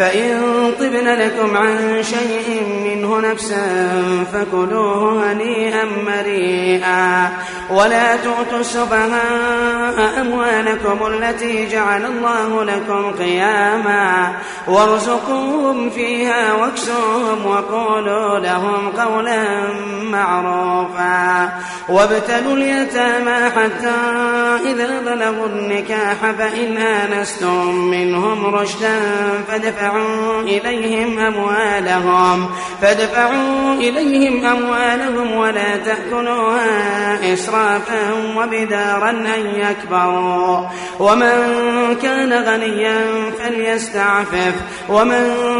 فإن طبن لكم عن شيء منه نفسا فكلوه هنيئا مريئا. ولا تؤتوا السفهاء أموالكم التي جعل الله لكم قياما. وارزقوهم فيها واكسوهم وقولوا لهم قولا معروفا. وابتلوا اليتامى حتى إذا بلغوا النكاح فإن آنستم منهم رشدا فادفعوا إليهم أموالهم. فادفعوا إليهم أموالهم ولا تأكلوها إسرافا وبدارا أن يكبروا. ومن كان غنيا فليستعفف. ومن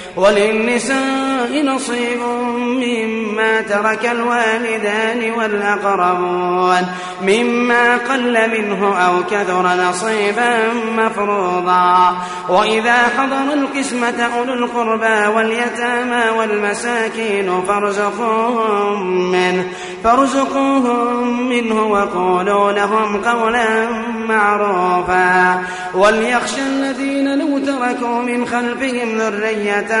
وللنساء نصيب مما ترك الوالدان والأقربون مما قل منه أو كثر نصيبا مفروضا. وإذا حضر القسمة أولو القربى واليتامى والمساكين فارزقوهم منه فارزقوهم منه وقولوا لهم قولا معروفا. وليخشى الذين لو تركوا من خلفهم ذرية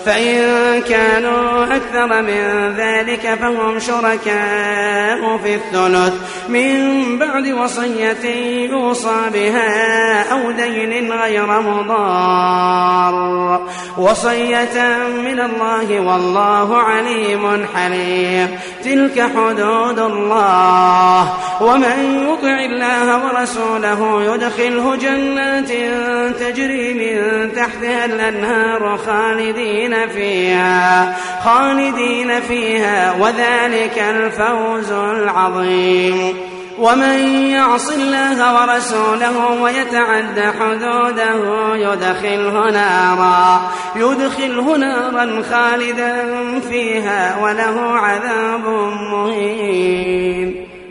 فإن كانوا أكثر من ذلك فهم شركاء في الثلث. من بعد وصية يوصى بها أو دين غير مضار. وصية من الله والله عليم حليم. تلك حدود الله. ومن يطع الله ورسوله يدخله جنات تجري من تحتها الأنهار خالدين فيها خالدين فيها وذلك الفوز العظيم. ومن يعص الله ورسوله ويتعد حدوده يدخله نارا يدخله نارا خالدا فيها وله عذاب مهين.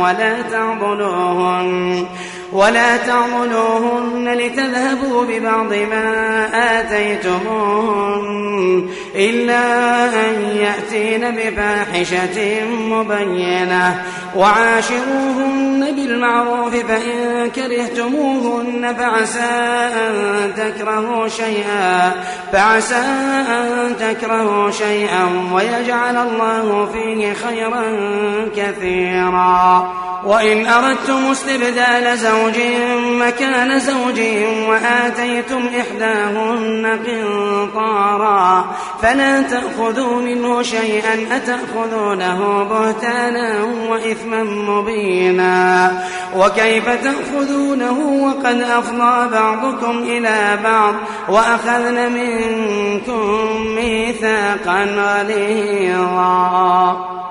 ولا تعضلوهن ولا تعضلوهن لتذهبوا ببعض ما آتيتموهن إلا أن يأتين بفاحشة مبينة. وعاشروهن بالمعروف فإن كرهتموهن فعسى أن تكرهوا شيئا فعسى أن تكرهوا شيئا ويجعل الله فيه خيرا كثيرا. وإن أردتم استبدال زوج مكان زوج وآتيتم إحداهن قنطارا فلا تأخذوا منه شيئا أتأخذونه بهتانا وإثما مبينا وكيف تأخذونه وقد أفضى بعضكم إلى بعض وأخذن منكم ميثاقا غليظا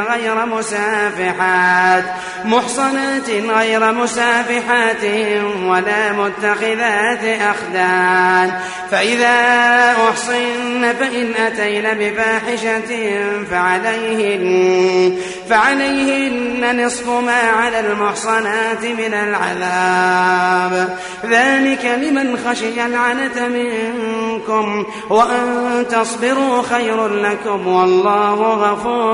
غير مسافحات محصنات غير مسافحات ولا متخذات أخدان. فإذا أحصن فإن أتين بفاحشة فعليهن فعليهن نصف ما على المحصنات من العذاب. ذلك لمن خشي العنة منكم وأن تصبروا خير لكم والله غفور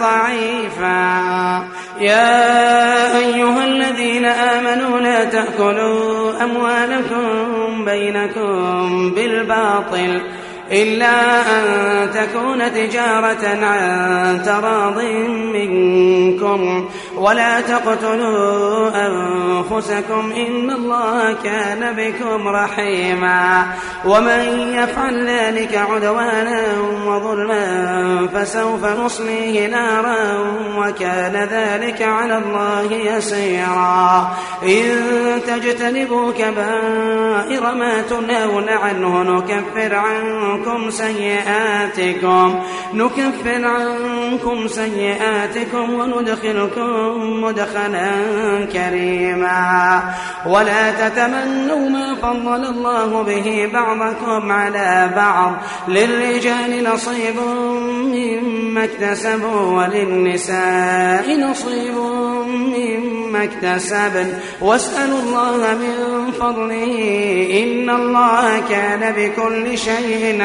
ضعيفا. يا أيها الذين آمنوا لا تأكلوا أموالكم بينكم بالباطل. إلا أن تكون تجارة عن تراض منكم ولا تقتلوا أنفسكم إن الله كان بكم رحيما ومن يفعل ذلك عدوانا وظلما فسوف نصليه نارا وكان ذلك على الله يسيرا إن تجتنبوا كبائر ما تنهون عنه نكفر عنكم سيئاتكم نكفر عنكم سيئاتكم وندخلكم مدخلا كريما. ولا تتمنوا ما فضل الله به بعضكم على بعض للرجال نصيب مما اكتسبوا وللنساء نصيب مما اكتسبن. واسألوا الله من فضله إن الله كان بكل شيء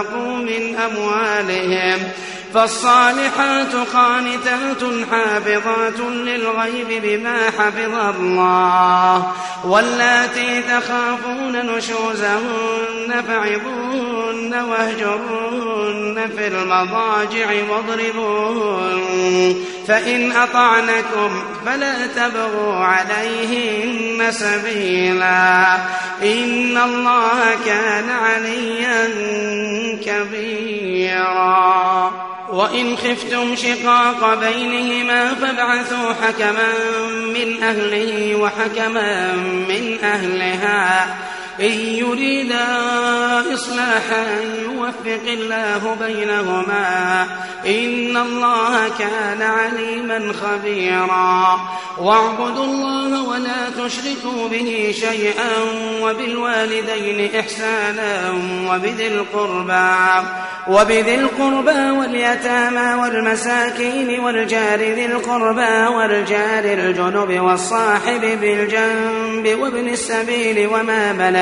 من أموالهم. فالصالحات قانتات حافظات للغيب بما حفظ الله واللاتي تخافون نشوزهن فعظوهن واهجروهن في المضاجع واضربوهن فإن أطعنكم فلا تبغوا عليهن سبيلا إن الله كان عليا كبيرا وإن خفتم شقاق بينهما فابعثوا حكما من أهله وحكما من أهلها. إن يريدا إصلاحا يوفق الله بينهما إن الله كان عليما خبيرا. واعبدوا الله ولا تشركوا به شيئا وبالوالدين إحسانا وبذي القربى وبذي القربى واليتامى والمساكين والجار ذي القربى والجار الجنب والصاحب بالجنب وابن السبيل وما ملك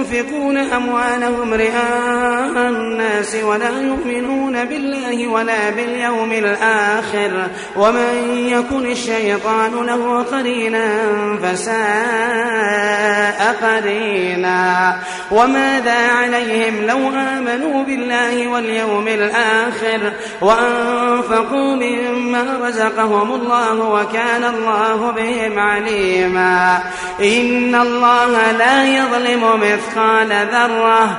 ينفقون أموالهم رئاء الناس ولا يؤمنون بالله ولا باليوم الآخر ومن يكن الشيطان له قرينا فساء قرينا وماذا عليهم لو آمنوا بالله واليوم الآخر وأنفقوا مما رزقهم الله وكان الله بهم عليما إن الله لا يظلم مثقال ذرة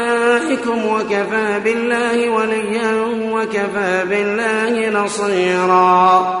بأعدائكم وكفى بالله وليا وكفى بالله نصيرا.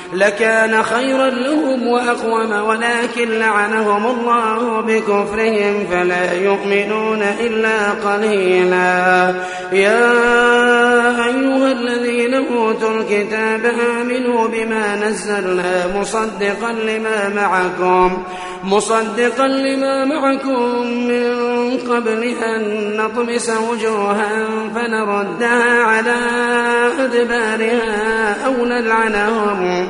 لكان خيرا لهم وأقوم ولكن لعنهم الله بكفرهم فلا يؤمنون إلا قليلا. يا أيها الذين أوتوا الكتاب آمنوا بما نزلنا مصدقا لما معكم مصدقا لما معكم من قبل أن نطمس وجوها فنردها على أدبارها أو نلعنهم.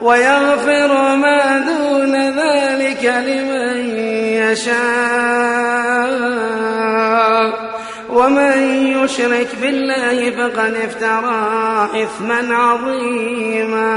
ويغفر ما دون ذلك لمن يشاء. ومن يشرك بالله فقد افترى إثما عظيما.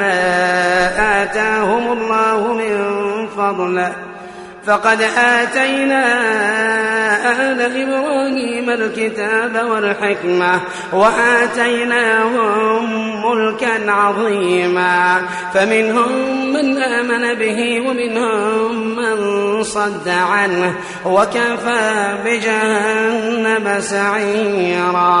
ما آتاهم الله من فضله فقد آتينا آل إبراهيم الكتاب والحكمة وآتيناهم ملكا عظيما. فمنهم من آمن به ومنهم من صد عنه وكفى بجهنم سعيرا.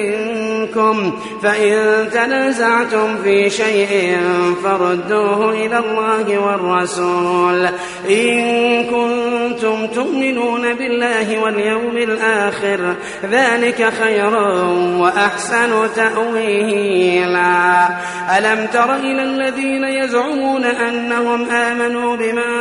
فإن تنازعتم في شيء فردوه إلى الله والرسول إن كنتم تؤمنون بالله واليوم الآخر ذلك خير وأحسن تأويلا. ألم تر إلى الذين يزعمون أنهم آمنوا بما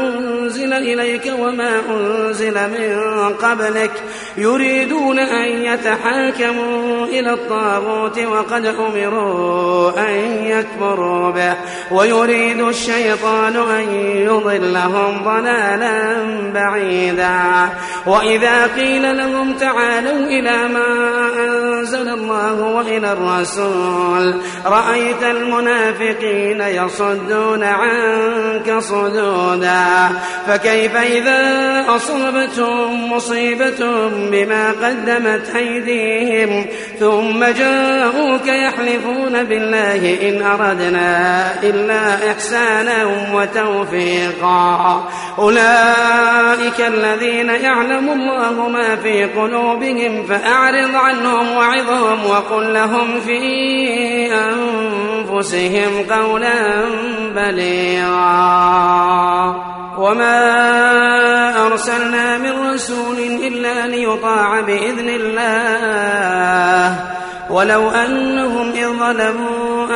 أنزل إليك وما أنزل من قبلك يريدون أن يتحاكموا إلى الطاغوت وقد أمروا أن يكفروا به ويريد الشيطان أن يضلهم ضلالا بعيدا. وإذا قيل لهم تعالوا إلى ما أنزل الله وإلى الرسول رأيت المنافقين يصدون عنك صدودا. فكيف إذا أصابتهم مصيبة بما قدمت أيديهم؟ ثم جاءوك يحلفون بالله إن أردنا إلا إحسانا وتوفيقا. أولئك الذين يعلم الله ما في قلوبهم فأعرض عنهم وعظهم وقل لهم في أنفسهم قولا بليغا. وما أرسلنا من رسول إلا ليطاع بإذن الله. ولو أنهم إذ ظلموا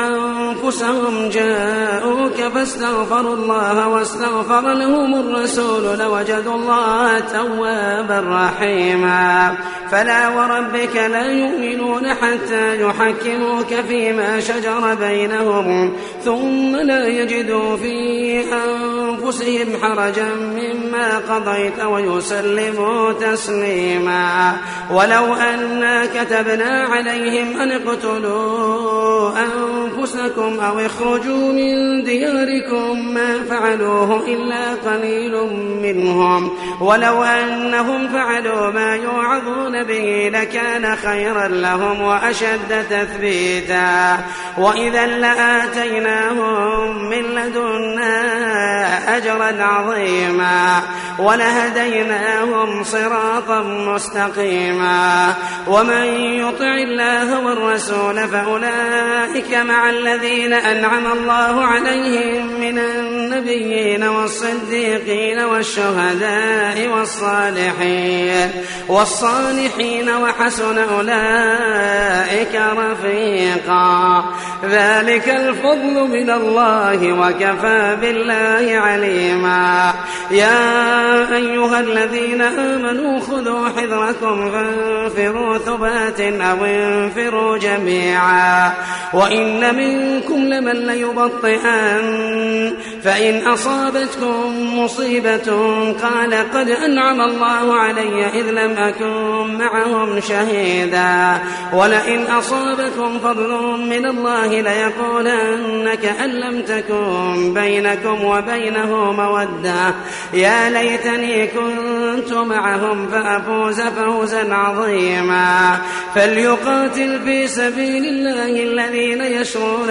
أنفسهم جاءوك فاستغفروا الله واستغفر لهم الرسول لوجدوا الله توابا رحيما. فلا وربك لا يؤمنون حتى يحكموك فيما شجر بينهم ثم لا يجدوا في أنفسهم حرجا مما قضيت ويسلموا تسليما. ولو أنا كتبنا عليهم أن اقتلوا أنفسكم أو اخرجوا من دياركم ما فعلوه إلا قليل منهم. ولو أنهم فعلوا ما يوعظون به لكان خيرا لهم وأشد تثبيتا. وإذا لآتيناهم من لدنا أجرا عظيما ولهديناهم صراطا مستقيما. ومن يطع الله والرسول فأولئك مع الذين أنعم الله عليهم من النبيين والصديقين والشهداء والصالحين والصالحين وحسن أولئك رفيقا. ذلك الفضل من الله وكفى بالله عليما. يا أيها الذين آمنوا خذوا حذركم فانفروا ثبات أو انفروا جميعا. وإن منكم لمن ليبطئن. فإن أصابتكم مصيبة قال قد أنعم الله علي إذ لم أكن معهم شهيدا. ولئن أصابكم فضل من الله ليقولن كأن لم تكن بينكم وبينه مودة. يا ليتني كنت معهم فأفوز فوزا عظيما. فليقاتل في سبيل الله الذين يشرون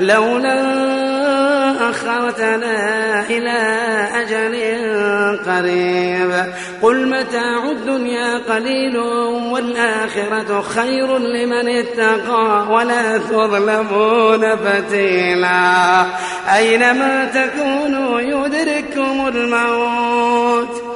لولا أخرتنا إلى أجل قريب. قل متاع الدنيا قليل والآخرة خير لمن اتقى ولا تظلمون فتيلا. أينما تكونوا يدرككم الموت.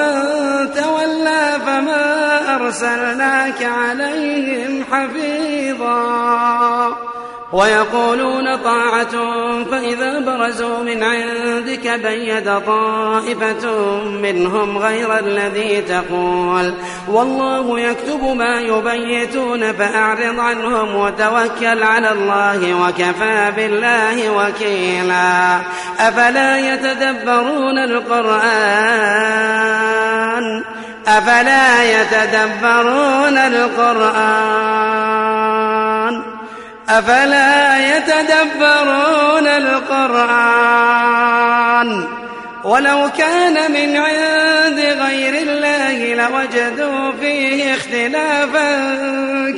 ومن تولى فما أرسلناك عليهم حفيظا ويقولون طاعة فإذا برزوا من عندك بيد طائفة منهم غير الذي تقول. والله يكتب ما يبيتون فأعرض عنهم وتوكل على الله وكفى بالله وكيلا. أفلا يتدبرون القرآن؟ أفلا يتدبرون القرآن؟ أفلا يتدبرون القرآن؟ ولو كان من عند غير الله لوجدوا فيه اختلافا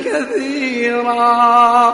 كثيرا.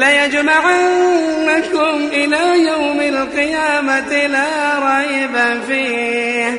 ليجمعنكم إلى يوم القيامة لا ريب فيه.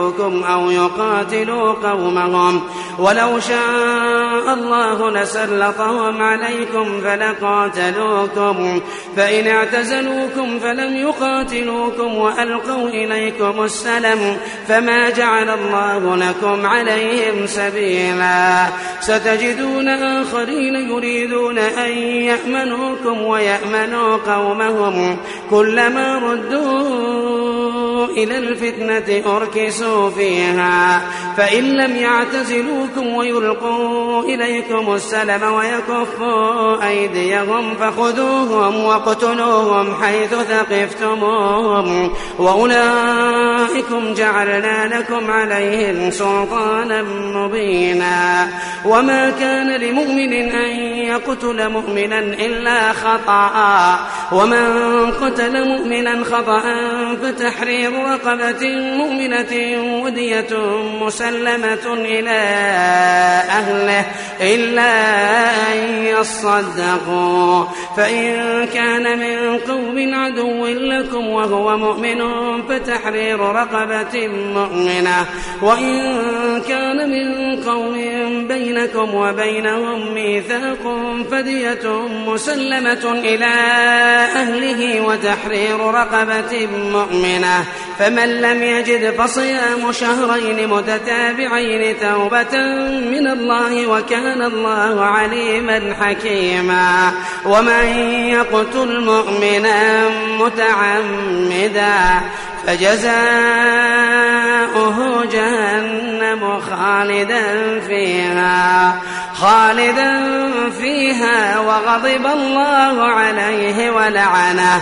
يقاتلوكم أو يقاتلوا قومهم. ولو شاء الله لسلطهم عليكم فلقاتلوكم. فإن اعتزلوكم فلم يقاتلوكم وألقوا إليكم السلم فما جعل الله لكم عليهم سبيلا. ستجدون آخرين يريدون أن يأمنوكم ويأمنوا قومهم. كلما ردوا إلى الفتنة أركسوا فيها. فإن لم يعتزلوكم ويلقوا إليكم السلم ويكفوا أيديهم فخذوهم واقتلوهم حيث ثقفتموهم. وأولئكم جعلنا لكم عليهم سلطانا مبينا. وما كان لمؤمن أن يقتل مؤمنا إلا خطأ. ومن قتل مؤمنا خطأ فتحرير رقبة مؤمنة ودية مسلمة إلى أهله إلا أن يصدقوا. فإن كان من قوم عدو لكم وهو مؤمن فتحرير رقبة مؤمنة. وإن كان من قوم بينكم وبينهم ميثاق فدية مسلمة إلى أهله وتحرير رقبة مؤمنة. فمن لم يجد فصيام شهرين متتابعين توبة من الله وكان الله عليما حكيما. ومن يقتل مؤمنا متعمدا فجزاؤه جهنم خالدا فيها خالدا فيها وغضب الله عليه ولعنه.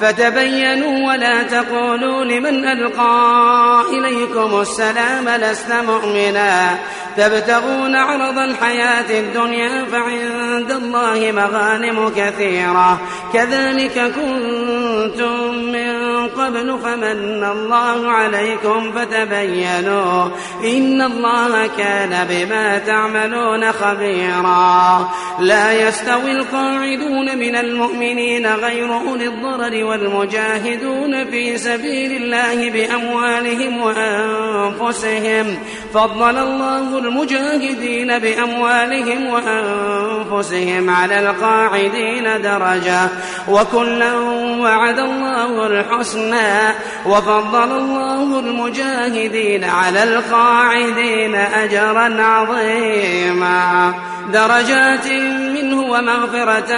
فتبينوا ولا تقولوا لمن ألقى إليكم السلام لست مؤمنا. تبتغون عرض الحياة الدنيا فعند الله مغانم كثيرة. كذلك كنتم من قبل فمن الله عليكم فتبينوا. إن الله كان بما تعملون خبيرا. لا يستوي القاعدون من المؤمنين غير أولي الضرر والمجاهدون في سبيل الله بأموالهم وأنفسهم. فضل الله المجاهدين بأموالهم وأنفسهم على القاعدين درجة. وكلا وعد الله الحسنى. وفضل الله المجاهدين على القاعدين أجرا عظيما. درجات منه ومغفرة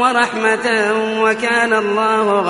ورحمة. وكان الله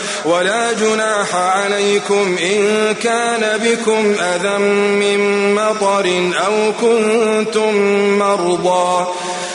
ولا جناح عليكم إن كان بكم أذى من مطر أو كنتم مرضى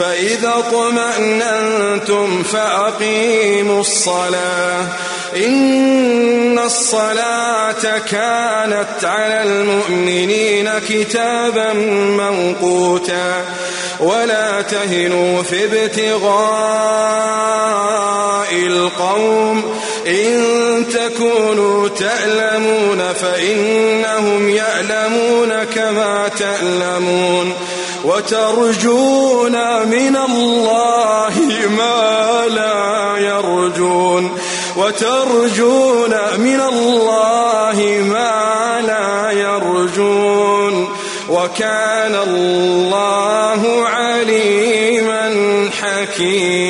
فإذا اطمأننتم فأقيموا الصلاة. إن الصلاة كانت على المؤمنين كتابا موقوتا. ولا تهنوا في ابتغاء القوم. إن تكونوا تألمون فإنهم يألمون كما تألمون. وترجون من الله ما لا يرجون وترجون من الله ما لا يرجون وكان الله عليما حكيما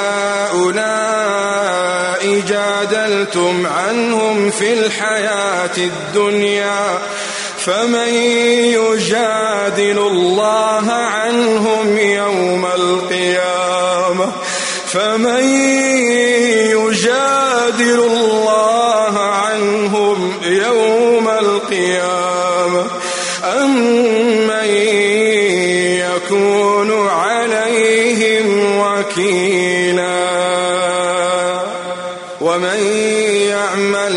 في الحياة الدنيا فمن يجادل الله عنهم يوم القيامة فمن يجادل الله عنهم يوم القيامة أم من يكون عليهم وكيلا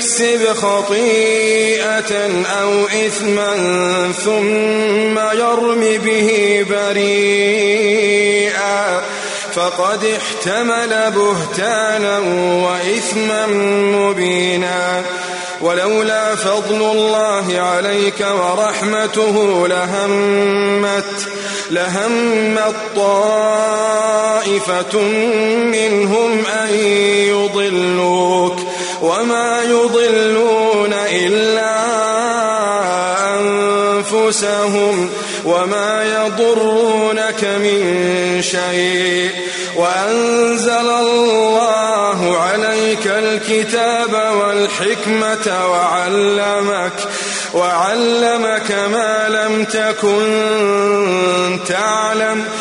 يكسب خطيئة أو إثما ثم يرم به بريئا فقد احتمل بهتانا وإثما مبينا ولولا فضل الله عليك ورحمته لهمت لهمت طائفة منهم أن يضلوك وما يضلون إلا أنفسهم وما يضرونك من شيء وأنزل الله عليك الكتاب والحكمة وعلمك وعلمك ما لم تكن تعلم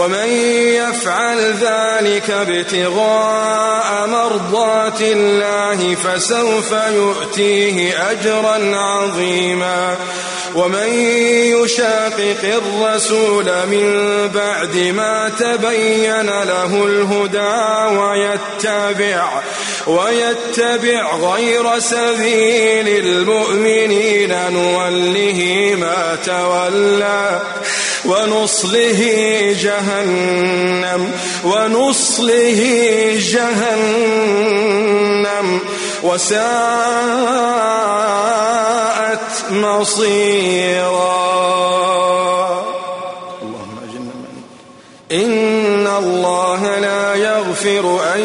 ومن يفعل ذلك ابتغاء مرضات الله فسوف يؤتيه أجرا عظيما. ومن يشاقق الرسول من بعد ما تبين له الهدى ويتبع ويتبع غير سبيل المؤمنين نوله ما تولى. ونصله جهنم ونصله جهنم. وساءت مصيرا. اللهم أجلنا من إن الله لا يغفر أن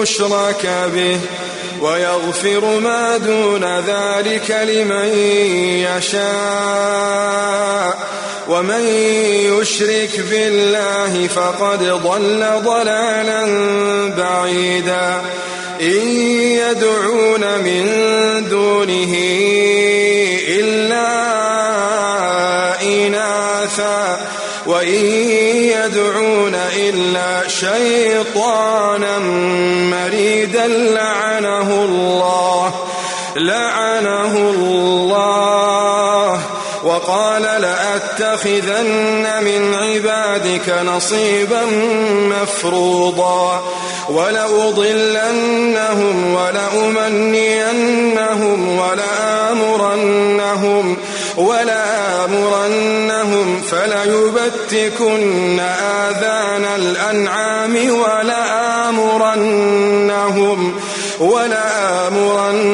يشرك به ويغفر ما دون ذلك لمن يشاء. ومن يشرك بالله فقد ضل ضلالا بعيدا. إن يدعون من دونه إلا إناثا. وإن يدعون إلا شيطانا لأتخذن من عبادك نصيبا مفروضا ولأضلنهم ولأمنينهم ولآمرنهم ولآمرنهم فليبتكن آذان الأنعام ولآمرنهم ولآمرنهم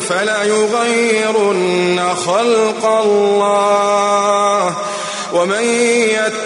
فليغيرن خلق الله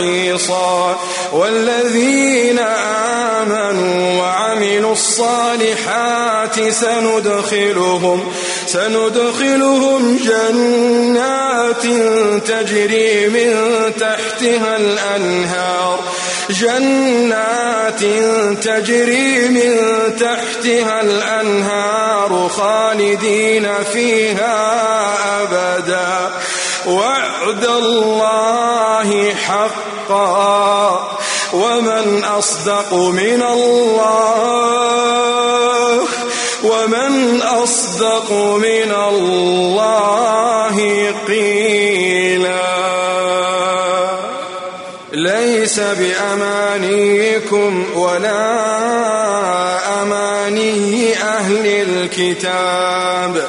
محيصا والذين آمنوا وعملوا الصالحات سندخلهم سندخلهم جنات تجري من تحتها الأنهار جنات تجري من تحتها الأنهار خالدين فيها أبدا وعد الله حقا ومن أصدق من الله ومن أصدق من الله قيلا ليس بأمانيكم ولا أماني أهل الكتاب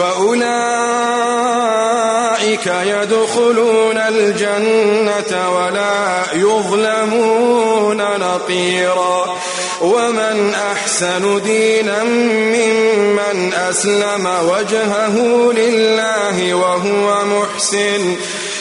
فأولئك يدخلون الجنة ولا يظلمون نقيرا ومن أحسن دينا ممن أسلم وجهه لله وهو محسن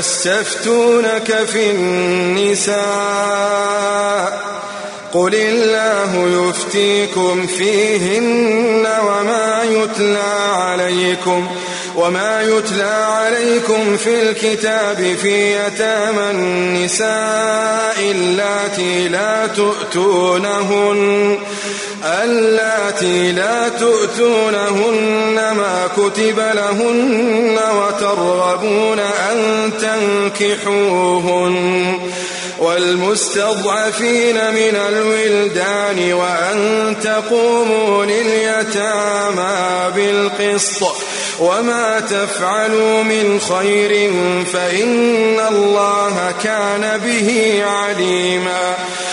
ويستفتونك في النساء قل الله يفتيكم فيهن وما يتلى عليكم وما يتلى عليكم في الكتاب في يتامى النساء اللاتي لا تؤتونهن اللاتي لا تؤتونهن ما كتب لهن وترغبون أن تنكحوهن والمستضعفين من الولدان وأن تقوموا لليتامى بالقسط وما تفعلوا من خير فإن الله كان به عليما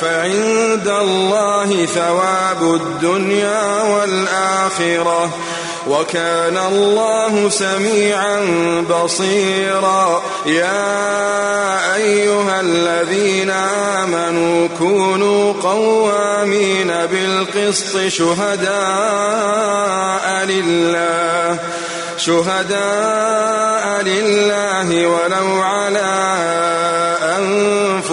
فعند الله ثواب الدنيا والآخرة. وكان الله سميعا بصيرا. يا أيها الذين آمنوا كونوا قوامين بالقسط شهداء لله شهداء لله ولو على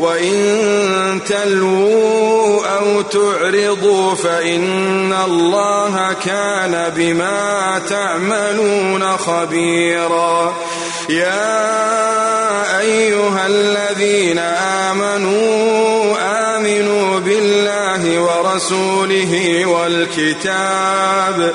وإن تلووا أو تعرضوا فإن الله كان بما تعملون خبيرا. يا أيها الذين آمنوا آمنوا بالله ورسوله والكتاب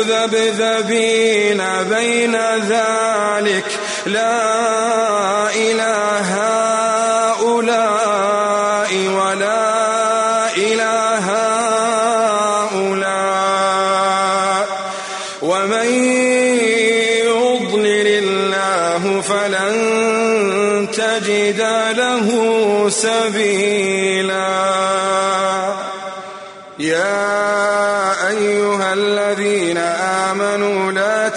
مذبذبين بين ذلك. لا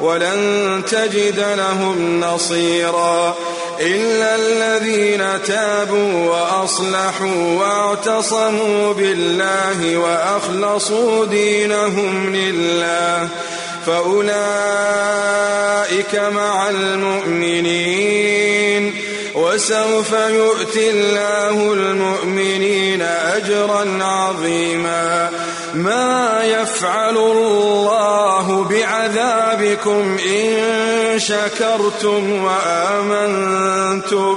ولن تجد لهم نصيرا إلا الذين تابوا وأصلحوا واعتصموا بالله وأخلصوا دينهم لله فأولئك مع المؤمنين وسوف يؤتي الله المؤمنين أجرا عظيما ما يفعل الله بعذابكم إن شكرتم وآمنتم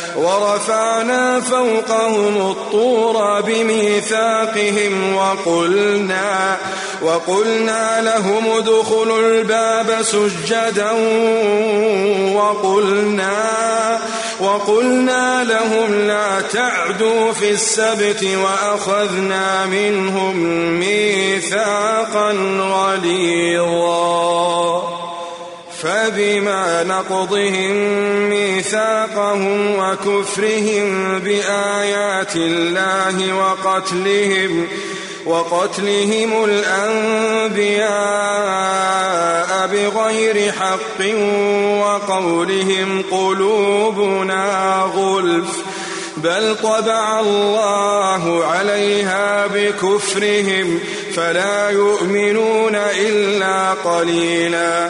ورفعنا فوقهم الطور بميثاقهم وقلنا وقلنا لهم ادخلوا الباب سجدا وقلنا وقلنا لهم لا تعدوا في السبت وأخذنا منهم ميثاقا غليظا. فبما نقضهم ميثاقهم وكفرهم بآيات الله وقتلهم وقتلهم الأنبياء بغير حق وقولهم قلوبنا غلف بل طبع الله عليها بكفرهم فلا يؤمنون إلا قليلا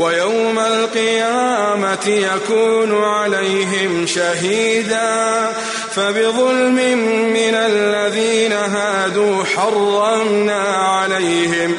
ويوم القيامة يكون عليهم شهيدا فبظلم من الذين هادوا حرمنا عليهم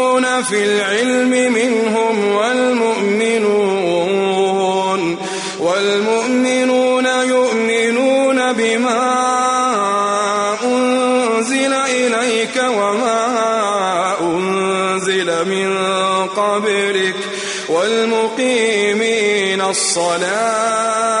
في العلم منهم والمؤمنون والمؤمنون يؤمنون بما أنزل إليك وما أنزل من قبلك والمقيمين الصلاة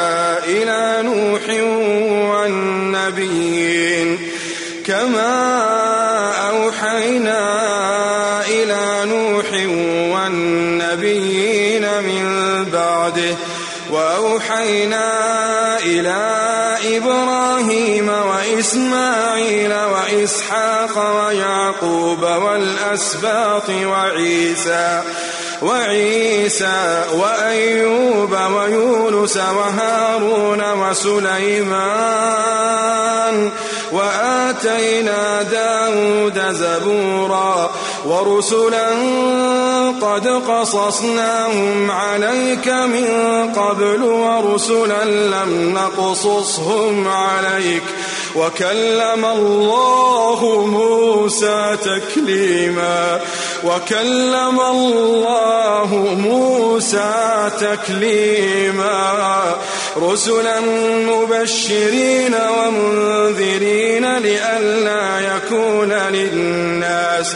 وأوحينا إلى إبراهيم وإسماعيل وإسحاق ويعقوب والأسباط وعيسى وعيسى وأيوب ويونس وهارون وسليمان وآتينا داود زبورا ورسلا قد قصصناهم عليك من قبل ورسلا لم نقصصهم عليك وكلم الله موسى تكليما وكلم الله موسى تكليما رسلا مبشرين ومنذرين لئلا يكون للناس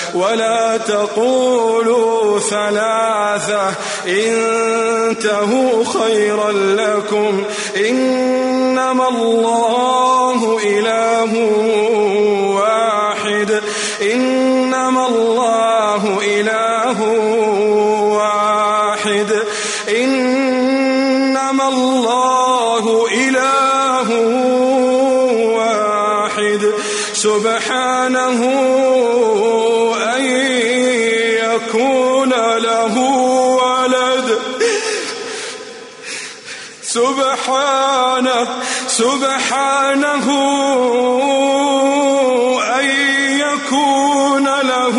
ولا تقولوا ثلاثة. انتهوا خيرا لكم. إنما الله إله واحد. إنما الله إله واحد. إنما الله إله واحد. سبحانه سبحانه سبحانه أن يكون له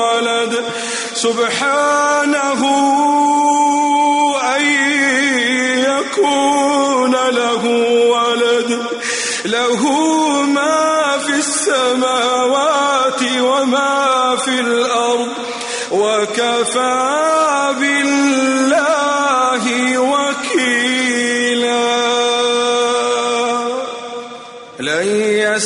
ولد. سبحانه أن يكون له ولد. له ما في السماوات وما في الأرض. وكفى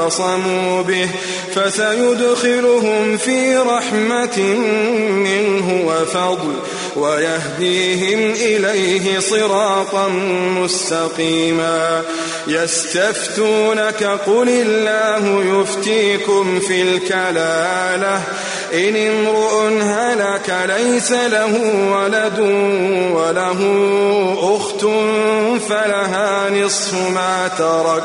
واعتصموا به فسيدخلهم في رحمة منه وفضل ويهديهم إليه صراطا مستقيما يستفتونك قل الله يفتيكم في الكلالة إن امرؤ هلك ليس له ولد وله أخت فلها نصف ما ترك